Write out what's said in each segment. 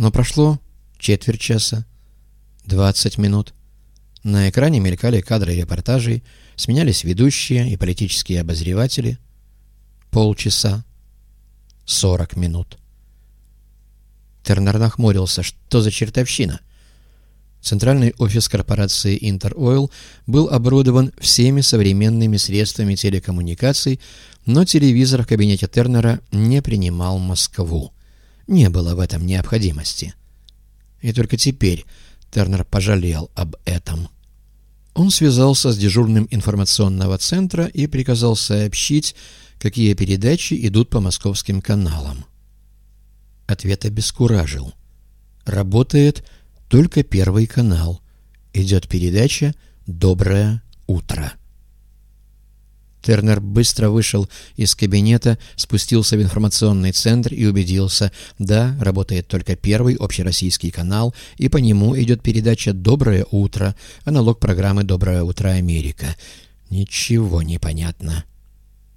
Но прошло четверть часа, двадцать минут. На экране мелькали кадры репортажей, сменялись ведущие и политические обозреватели. Полчаса, сорок минут. Тернер нахмурился. Что за чертовщина? Центральный офис корпорации Интеройл был оборудован всеми современными средствами телекоммуникаций, но телевизор в кабинете Тернера не принимал Москву. Не было в этом необходимости. И только теперь Тернер пожалел об этом. Он связался с дежурным информационного центра и приказал сообщить, какие передачи идут по московским каналам. Ответ обескуражил. Работает только Первый канал. Идет передача «Доброе утро». Тернер быстро вышел из кабинета, спустился в информационный центр и убедился, да, работает только первый общероссийский канал, и по нему идет передача «Доброе утро», аналог программы «Доброе утро, Америка». Ничего не понятно.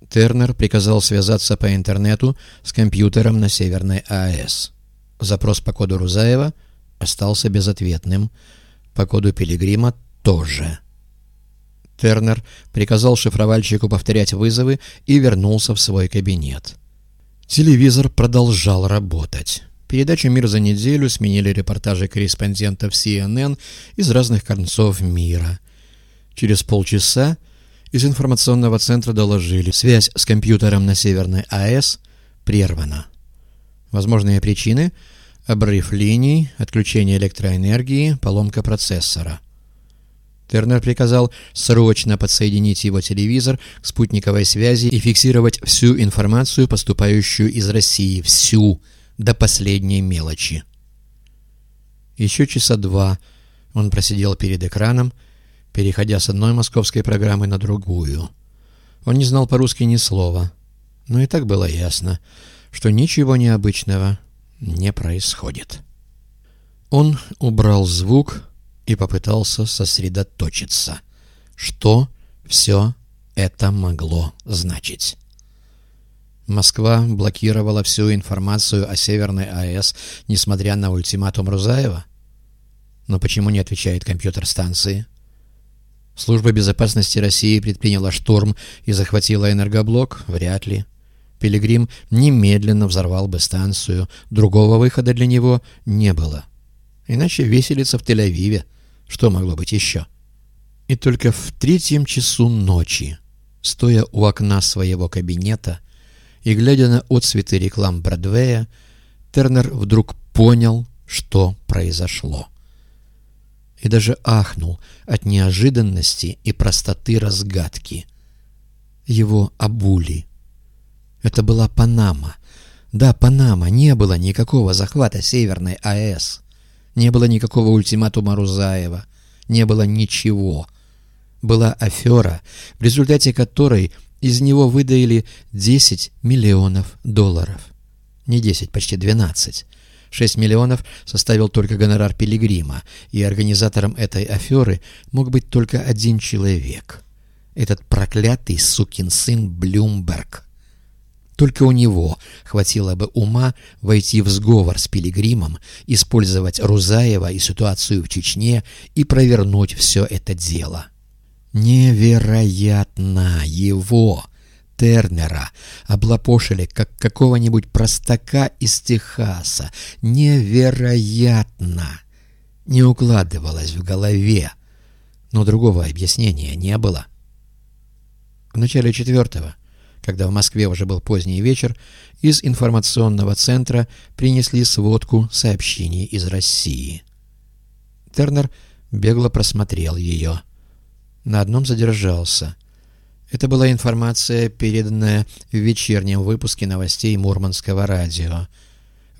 Тернер приказал связаться по интернету с компьютером на Северной АЭС. Запрос по коду Рузаева остался безответным, по коду Пилигрима тоже. Тернер приказал шифровальщику повторять вызовы и вернулся в свой кабинет. Телевизор продолжал работать. Передачу «Мир за неделю» сменили репортажи корреспондентов CNN из разных концов мира. Через полчаса из информационного центра доложили, связь с компьютером на Северной АЭС прервана. Возможные причины – обрыв линий, отключение электроэнергии, поломка процессора. Тернер приказал срочно подсоединить его телевизор к спутниковой связи и фиксировать всю информацию, поступающую из России, всю, до последней мелочи. Еще часа два он просидел перед экраном, переходя с одной московской программы на другую. Он не знал по-русски ни слова, но и так было ясно, что ничего необычного не происходит. Он убрал звук и попытался сосредоточиться. Что все это могло значить? Москва блокировала всю информацию о Северной АЭС, несмотря на ультиматум Рузаева? Но почему не отвечает компьютер станции? Служба безопасности России предприняла штурм и захватила энергоблок? Вряд ли. Пилигрим немедленно взорвал бы станцию. Другого выхода для него не было. Иначе веселиться в Тель-Авиве. Что могло быть еще? И только в третьем часу ночи, стоя у окна своего кабинета и глядя на отцветы реклам Бродвея, Тернер вдруг понял, что произошло и даже ахнул от неожиданности и простоты разгадки. Его обули. Это была Панама. Да, Панама. Не было никакого захвата Северной АЭС. Не было никакого ультиматума Рузаева. Не было ничего. Была афера, в результате которой из него выдаили 10 миллионов долларов. Не 10, почти 12. 6 миллионов составил только гонорар Пилигрима, и организатором этой аферы мог быть только один человек. Этот проклятый сукин сын Блюмберг. Только у него хватило бы ума войти в сговор с Пилигримом, использовать Рузаева и ситуацию в Чечне и провернуть все это дело. Невероятно его! Тернера облапошили, как какого-нибудь простака из Техаса. Невероятно! Не укладывалось в голове, но другого объяснения не было. В начале четвертого, когда в Москве уже был поздний вечер, из информационного центра принесли сводку сообщений из России. Тернер бегло просмотрел ее. На одном задержался — это была информация, переданная в вечернем выпуске новостей Мурманского радио.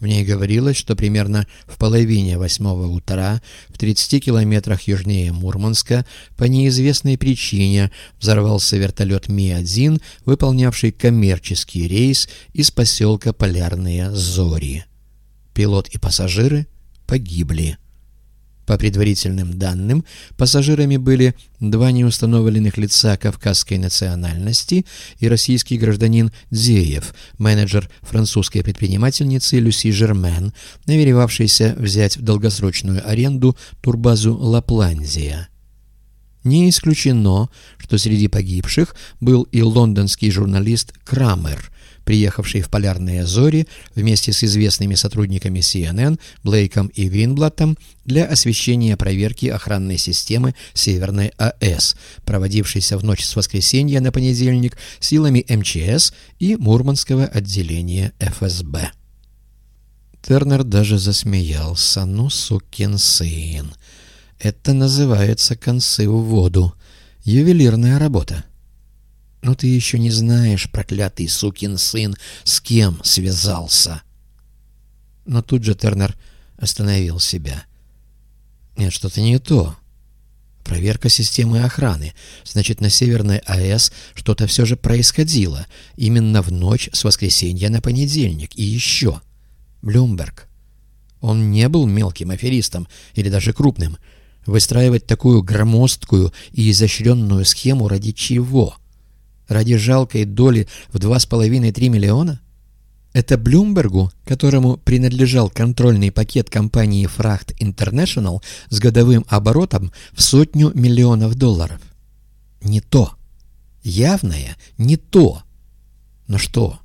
В ней говорилось, что примерно в половине восьмого утра в 30 километрах южнее Мурманска по неизвестной причине взорвался вертолет Ми-1, выполнявший коммерческий рейс из поселка Полярные Зори. Пилот и пассажиры погибли. По предварительным данным, пассажирами были два неустановленных лица кавказской национальности и российский гражданин Дзеев, менеджер французской предпринимательницы Люси Жермен, намеревавшийся взять в долгосрочную аренду турбазу «Лапландия». Не исключено, что среди погибших был и лондонский журналист Крамер, приехавший в полярные зори вместе с известными сотрудниками CNN Блейком и Винблаттом для освещения проверки охранной системы Северной АЭС, проводившейся в ночь с воскресенья на понедельник силами МЧС и Мурманского отделения ФСБ. Тернер даже засмеялся. «Ну, сукин сын! Это называется концы в воду. Ювелирная работа». «Но ты еще не знаешь, проклятый сукин сын, с кем связался!» Но тут же Тернер остановил себя. «Нет, что-то не то. Проверка системы охраны. Значит, на Северной АЭС что-то все же происходило. Именно в ночь с воскресенья на понедельник. И еще. Блюмберг. Он не был мелким аферистом или даже крупным. Выстраивать такую громоздкую и изощренную схему ради чего?» Ради жалкой доли в 2,5-3 миллиона? Это Блюмбергу, которому принадлежал контрольный пакет компании Fracht International с годовым оборотом в сотню миллионов долларов. Не то. Явное не то. Но что?